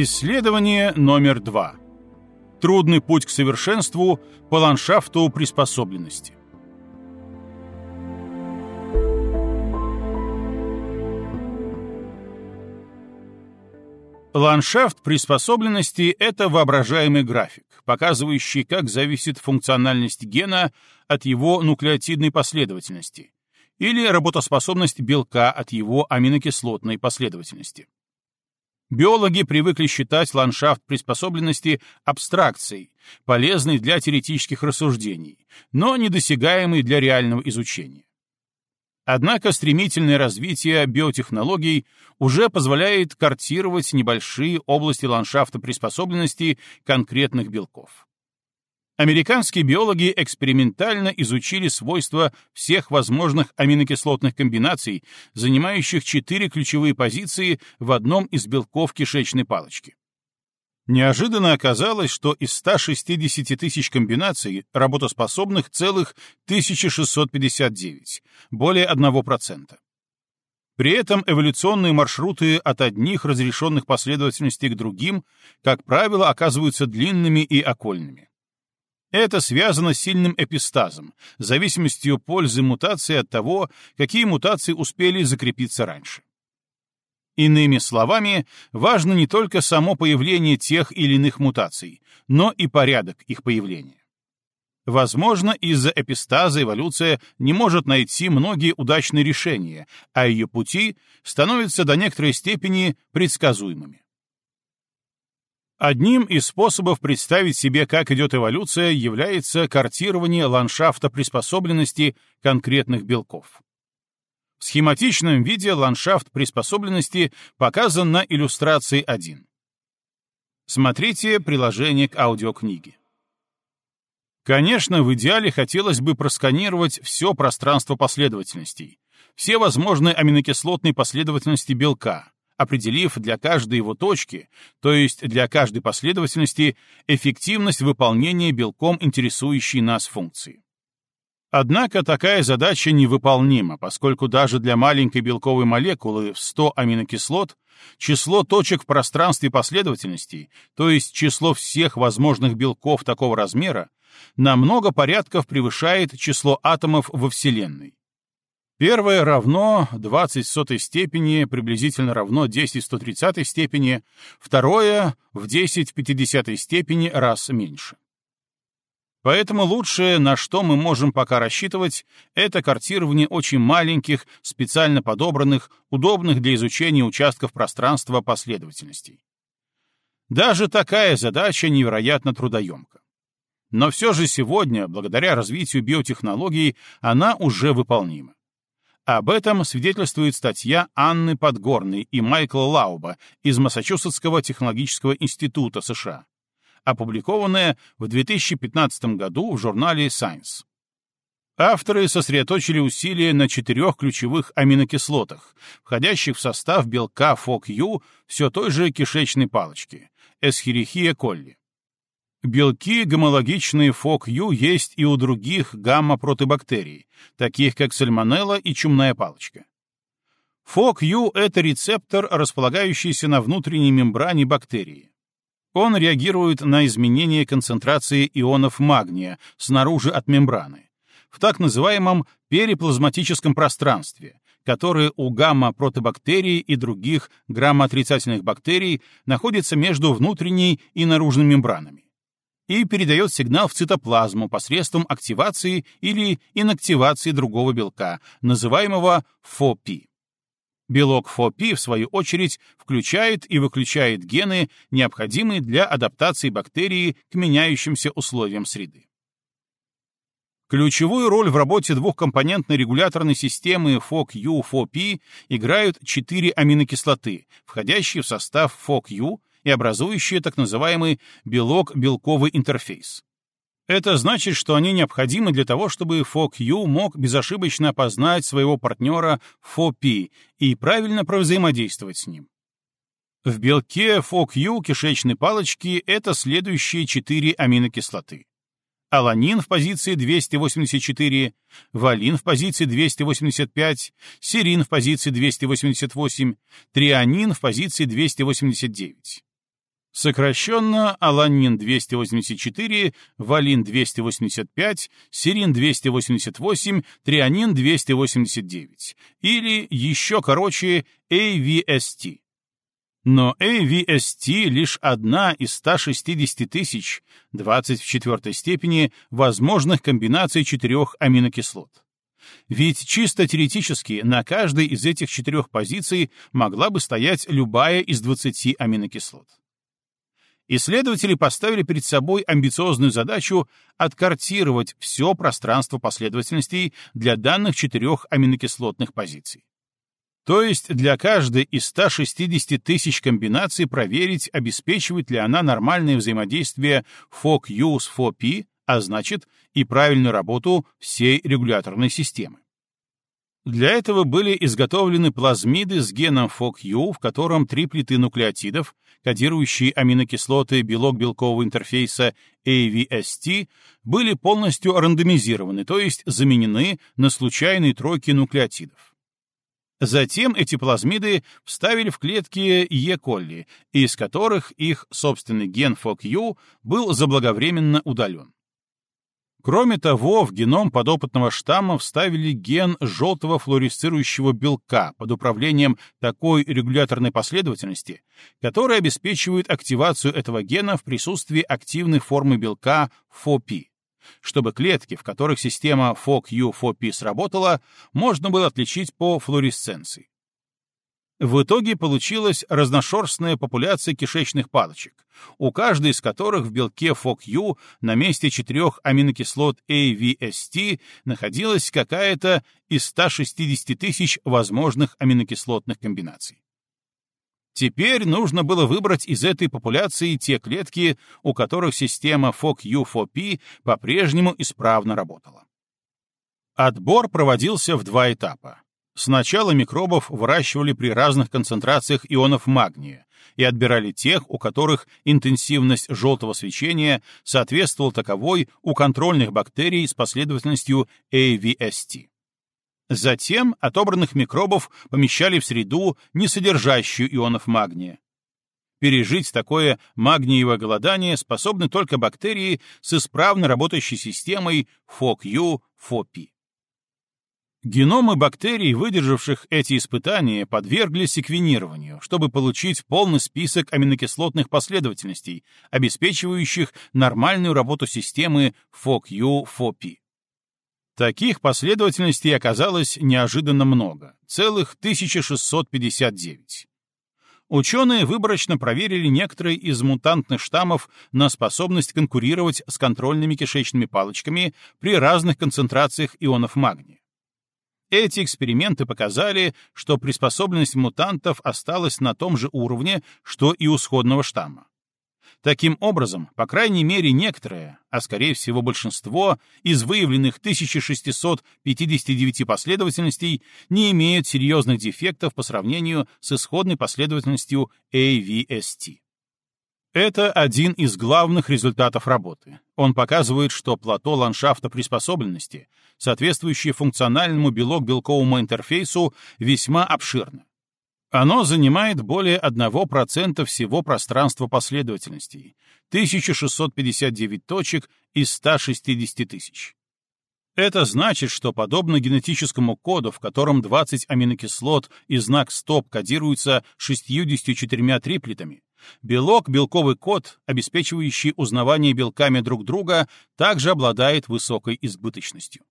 Исследование номер два. Трудный путь к совершенству по ландшафту приспособленности. Ландшафт приспособленности — это воображаемый график, показывающий, как зависит функциональность гена от его нуклеотидной последовательности или работоспособность белка от его аминокислотной последовательности. Биологи привыкли считать ландшафт приспособленности абстракцией, полезной для теоретических рассуждений, но недосягаемой для реального изучения. Однако стремительное развитие биотехнологий уже позволяет картировать небольшие области ландшафта приспособленности конкретных белков. Американские биологи экспериментально изучили свойства всех возможных аминокислотных комбинаций, занимающих четыре ключевые позиции в одном из белков кишечной палочки. Неожиданно оказалось, что из 160 тысяч комбинаций работоспособных целых 1659, более 1%. При этом эволюционные маршруты от одних разрешенных последовательностей к другим, как правило, оказываются длинными и окольными. Это связано с сильным эпистазом, зависимостью пользы мутации от того, какие мутации успели закрепиться раньше. Иными словами, важно не только само появление тех или иных мутаций, но и порядок их появления. Возможно, из-за эпистаза эволюция не может найти многие удачные решения, а ее пути становятся до некоторой степени предсказуемыми. Одним из способов представить себе, как идет эволюция, является картирование ландшафта приспособленности конкретных белков. В схематичном виде ландшафт приспособленности показан на иллюстрации 1. Смотрите приложение к аудиокниге. Конечно, в идеале хотелось бы просканировать все пространство последовательностей, все возможные аминокислотные последовательности белка, определив для каждой его точки, то есть для каждой последовательности, эффективность выполнения белком интересующей нас функции. Однако такая задача невыполнима, поскольку даже для маленькой белковой молекулы в 100 аминокислот число точек в пространстве последовательностей, то есть число всех возможных белков такого размера, на много порядков превышает число атомов во Вселенной. Первое равно 20 в сотой степени, приблизительно равно 10 в 130 степени, второе в 10 в 50 степени раз меньше. Поэтому лучшее, на что мы можем пока рассчитывать, это картирование очень маленьких, специально подобранных, удобных для изучения участков пространства последовательностей. Даже такая задача невероятно трудоемка. Но все же сегодня, благодаря развитию биотехнологий, она уже выполнима. Об этом свидетельствует статья Анны Подгорной и Майкла Лауба из Массачусетского технологического института США опубликованное в 2015 году в журнале Science. Авторы сосредоточили усилия на четырех ключевых аминокислотах, входящих в состав белка ФОК-Ю все той же кишечной палочки – эсхерихия колли. Белки, гомологичные ФОК-Ю, есть и у других гамма-протобактерий, таких как сальмонелла и чумная палочка. ФОК-Ю — это рецептор, располагающийся на внутренней мембране бактерии. Он реагирует на изменение концентрации ионов магния снаружи от мембраны, в так называемом периплазматическом пространстве, которое у гамма-протобактерий и других граммоотрицательных бактерий находится между внутренней и наружной мембранами и передает сигнал в цитоплазму посредством активации или инактивации другого белка, называемого ФОПИ. Белок ФОПИ, в свою очередь, включает и выключает гены, необходимые для адаптации бактерии к меняющимся условиям среды. Ключевую роль в работе двухкомпонентной регуляторной системы FOC-U-FOP играют четыре аминокислоты, входящие в состав FOC-U и образующие так называемый белок-белковый интерфейс. Это значит, что они необходимы для того, чтобы FOQ мог безошибочно опознать своего партнера FOP и правильно провзаимодействовать с ним. В белке FOQ кишечной палочки это следующие четыре аминокислоты. Аланин в позиции 284, валин в позиции 285, серин в позиции 288, трианин в позиции 289. Сокращенно аланин-284, валин-285, серин-288, трианин-289 или еще короче AVST. Но AVST — лишь одна из 160 тысяч, 20 в четвертой степени, возможных комбинаций четырех аминокислот. Ведь чисто теоретически на каждой из этих четырех позиций могла бы стоять любая из 20 аминокислот. Исследователи поставили перед собой амбициозную задачу откартировать все пространство последовательностей для данных четырех аминокислотных позиций. То есть для каждой из 160 тысяч комбинаций проверить, обеспечивает ли она нормальное взаимодействие FOQ с FOP, а значит и правильную работу всей регуляторной системы. Для этого были изготовлены плазмиды с геном FOQ, в котором три плиты нуклеотидов, кодирующие аминокислоты белок белкового интерфейса AVST, были полностью рандомизированы, то есть заменены на случайные тройки нуклеотидов. Затем эти плазмиды вставили в клетки Е. колли, из которых их собственный ген FOQ был заблаговременно удален. Кроме того, в геном подопытного штамма вставили ген желтого флуоресцирующего белка под управлением такой регуляторной последовательности, которая обеспечивает активацию этого гена в присутствии активной формы белка FOP. Чтобы клетки, в которых система FOQ-FOP сработала, можно было отличить по флуоресценции. В итоге получилась разношерстная популяция кишечных палочек, у каждой из которых в белке FOQ на месте четырех аминокислот AVST находилась какая-то из 160 тысяч возможных аминокислотных комбинаций. Теперь нужно было выбрать из этой популяции те клетки, у которых система FOQ-FOP по-прежнему исправно работала. Отбор проводился в два этапа. Сначала микробов выращивали при разных концентрациях ионов магния и отбирали тех, у которых интенсивность желтого свечения соответствовала таковой у контрольных бактерий с последовательностью AVST. Затем отобранных микробов помещали в среду, не содержащую ионов магния. Пережить такое магниевое голодание способны только бактерии с исправно работающей системой FOQ-FOP. Геномы бактерий, выдержавших эти испытания, подвергли секвенированию, чтобы получить полный список аминокислотных последовательностей, обеспечивающих нормальную работу системы FOQ-FOP. Таких последовательностей оказалось неожиданно много, целых 1659. Ученые выборочно проверили некоторые из мутантных штаммов на способность конкурировать с контрольными кишечными палочками при разных концентрациях ионов магния. Эти эксперименты показали, что приспособленность мутантов осталась на том же уровне, что и у сходного штамма. Таким образом, по крайней мере, некоторые, а скорее всего большинство, из выявленных 1659 последовательностей не имеют серьезных дефектов по сравнению с исходной последовательностью AVST. Это один из главных результатов работы. Он показывает, что плато ландшафта приспособленности, соответствующее функциональному белок-белковому интерфейсу, весьма обширно. Оно занимает более 1% всего пространства последовательностей, 1659 точек из 160 тысяч. Это значит, что подобно генетическому коду, в котором 20 аминокислот и знак стоп кодируются 64 триплетами, Белок, белковый код, обеспечивающий узнавание белками друг друга, также обладает высокой избыточностью.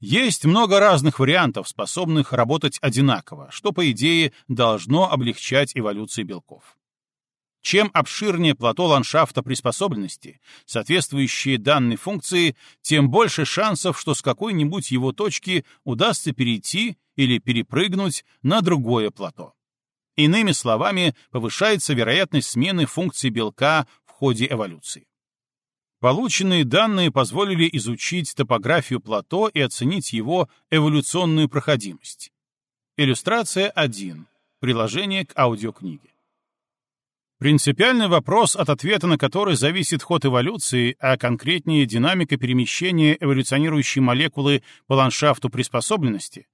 Есть много разных вариантов, способных работать одинаково, что, по идее, должно облегчать эволюцию белков. Чем обширнее плато ландшафта приспособленности, соответствующие данной функции, тем больше шансов, что с какой-нибудь его точки удастся перейти или перепрыгнуть на другое плато. Иными словами, повышается вероятность смены функций белка в ходе эволюции. Полученные данные позволили изучить топографию плато и оценить его эволюционную проходимость. Иллюстрация 1. Приложение к аудиокниге. Принципиальный вопрос, от ответа на который зависит ход эволюции, а конкретнее динамика перемещения эволюционирующей молекулы по ландшафту приспособленности,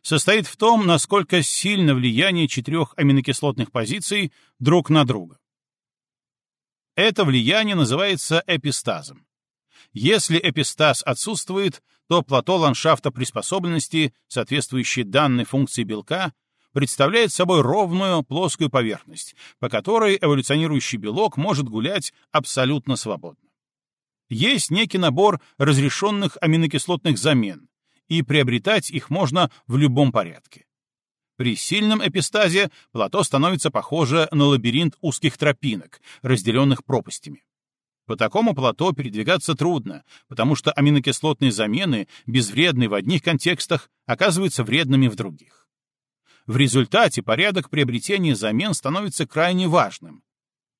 состоит в том, насколько сильно влияние четырех аминокислотных позиций друг на друга. Это влияние называется эпистазом. Если эпистаз отсутствует, то плато ландшафта приспособленности, соответствующее данной функции белка, представляет собой ровную плоскую поверхность, по которой эволюционирующий белок может гулять абсолютно свободно. Есть некий набор разрешенных аминокислотных замен, и приобретать их можно в любом порядке. При сильном эпистазе плато становится похоже на лабиринт узких тропинок, разделенных пропастями. По такому плато передвигаться трудно, потому что аминокислотные замены, безвредные в одних контекстах, оказываются вредными в других. В результате порядок приобретения замен становится крайне важным.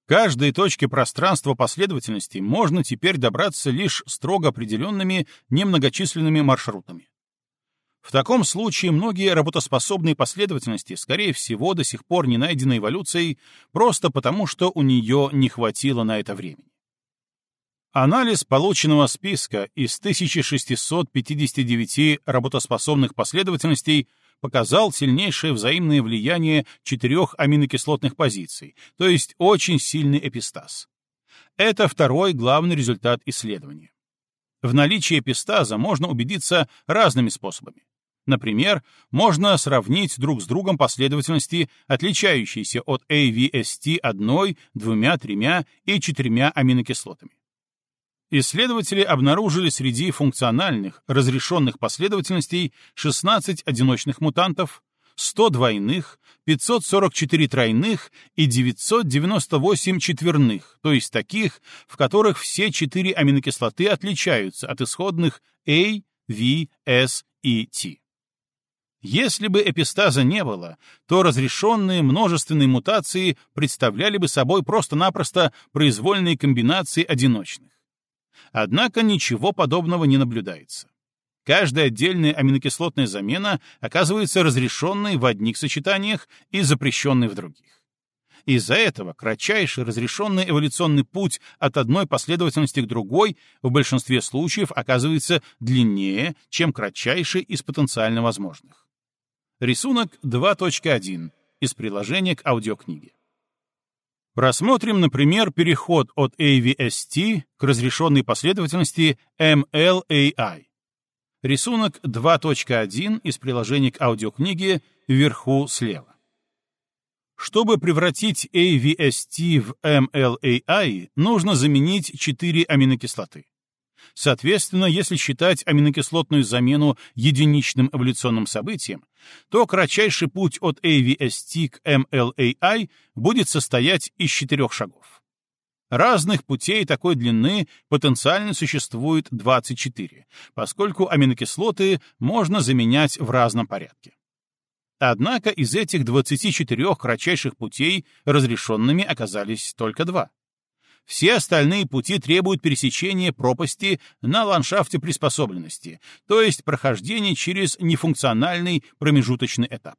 Каждой точке пространства последовательности можно теперь добраться лишь строго определенными немногочисленными маршрутами. В таком случае многие работоспособные последовательности, скорее всего, до сих пор не найдены эволюцией, просто потому, что у нее не хватило на это времени. Анализ полученного списка из 1659 работоспособных последовательностей показал сильнейшее взаимное влияние четырех аминокислотных позиций, то есть очень сильный эпистаз. Это второй главный результат исследования. В наличии эпистаза можно убедиться разными способами. Например, можно сравнить друг с другом последовательности, отличающиеся от AVST одной, двумя, тремя и четырьмя аминокислотами. Исследователи обнаружили среди функциональных, разрешенных последовательностей 16 одиночных мутантов, 100 двойных, 544 тройных и 998 четверных, то есть таких, в которых все четыре аминокислоты отличаются от исходных A, V, S и T. Если бы эпистаза не было, то разрешенные множественные мутации представляли бы собой просто-напросто произвольные комбинации одиночных. Однако ничего подобного не наблюдается. Каждая отдельная аминокислотная замена оказывается разрешенной в одних сочетаниях и запрещенной в других. Из-за этого кратчайший разрешенный эволюционный путь от одной последовательности к другой в большинстве случаев оказывается длиннее, чем кратчайший из потенциально возможных. Рисунок 2.1 из приложения к аудиокниге. Рассмотрим, например, переход от AVST к разрешенной последовательности MLAI. Рисунок 2.1 из приложения к аудиокниге вверху слева. Чтобы превратить AVST в MLAI, нужно заменить 4 аминокислоты. Соответственно, если считать аминокислотную замену единичным эволюционным событием, то кратчайший путь от AVST к MLAI будет состоять из четырех шагов. Разных путей такой длины потенциально существует 24, поскольку аминокислоты можно заменять в разном порядке. Однако из этих 24 кратчайших путей разрешенными оказались только два. Все остальные пути требуют пересечения пропасти на ландшафте приспособленности, то есть прохождения через нефункциональный промежуточный этап.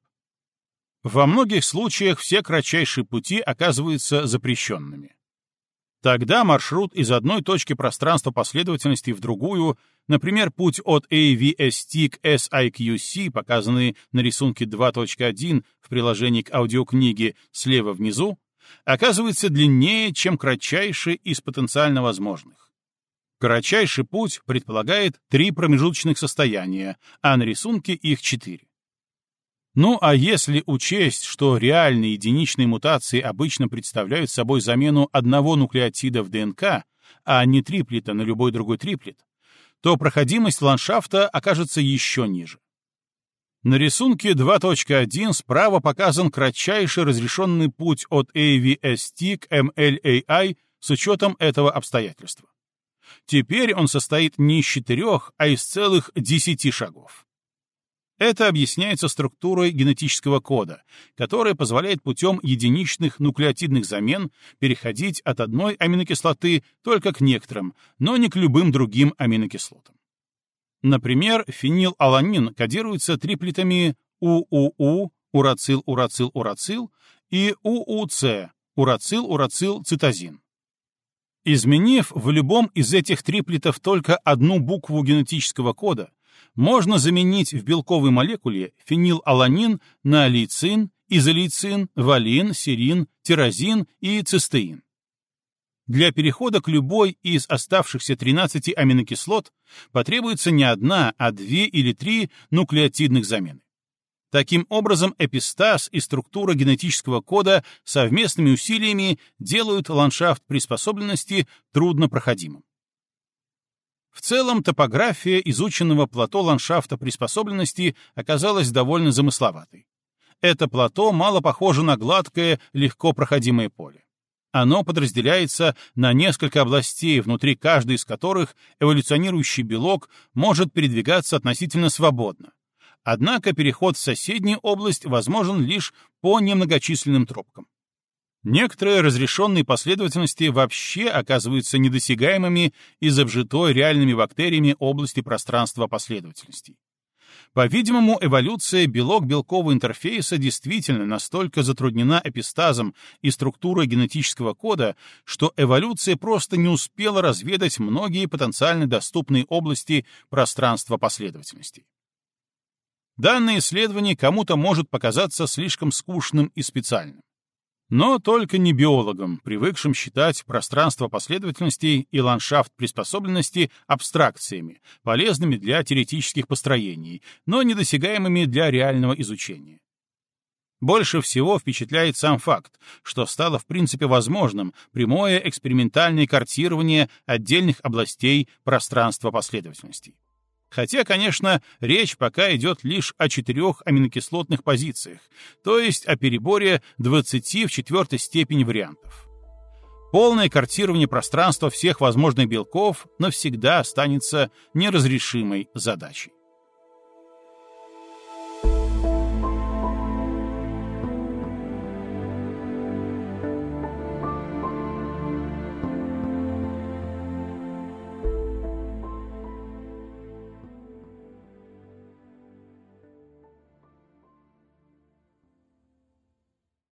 Во многих случаях все кратчайшие пути оказываются запрещенными. Тогда маршрут из одной точки пространства последовательности в другую, например, путь от AVST к SIQC, показанный на рисунке 2.1 в приложении к аудиокниге слева внизу, оказывается длиннее, чем кратчайший из потенциально возможных. Кратчайший путь предполагает три промежуточных состояния, а на рисунке их четыре. Ну а если учесть, что реальные единичные мутации обычно представляют собой замену одного нуклеотида в ДНК, а не триплета на любой другой триплет, то проходимость ландшафта окажется еще ниже. На рисунке 2.1 справа показан кратчайший разрешенный путь от AVST к MLAI с учетом этого обстоятельства. Теперь он состоит не из четырех, а из целых десяти шагов. Это объясняется структурой генетического кода, которая позволяет путем единичных нуклеотидных замен переходить от одной аминокислоты только к некоторым, но не к любым другим аминокислотам. Например, фенилаланин кодируется триплетами УУУ, урацил-урацил-урацил и УУЦ, урацил-урацил-цитозин. Изменив в любом из этих триплетов только одну букву генетического кода, можно заменить в белковой молекуле фенилаланин на лейцин, изолейцин, валин, серин, тирозин и цистеин. Для перехода к любой из оставшихся 13 аминокислот потребуется не одна, а две или три нуклеотидных замены. Таким образом, эпистаз и структура генетического кода совместными усилиями делают ландшафт приспособленности труднопроходимым. В целом, топография изученного плато ландшафта приспособленности оказалась довольно замысловатой. Это плато мало похоже на гладкое, легко проходимое поле. Оно подразделяется на несколько областей, внутри каждой из которых эволюционирующий белок может передвигаться относительно свободно. Однако переход в соседнюю область возможен лишь по немногочисленным тропкам. Некоторые разрешенные последовательности вообще оказываются недосягаемыми из обжитой реальными бактериями области пространства последовательностей. По-видимому, эволюция белок-белкового интерфейса действительно настолько затруднена эпистазом и структурой генетического кода, что эволюция просто не успела разведать многие потенциально доступные области пространства последовательностей. Данное исследование кому-то может показаться слишком скучным и специальным. Но только не биологам, привыкшим считать пространство последовательностей и ландшафт приспособленности абстракциями, полезными для теоретических построений, но недосягаемыми для реального изучения. Больше всего впечатляет сам факт, что стало в принципе возможным прямое экспериментальное картирование отдельных областей пространства последовательностей. Хотя, конечно, речь пока идет лишь о четырех аминокислотных позициях, то есть о переборе 20 в четвертой степени вариантов. Полное картирование пространства всех возможных белков навсегда останется неразрешимой задачей.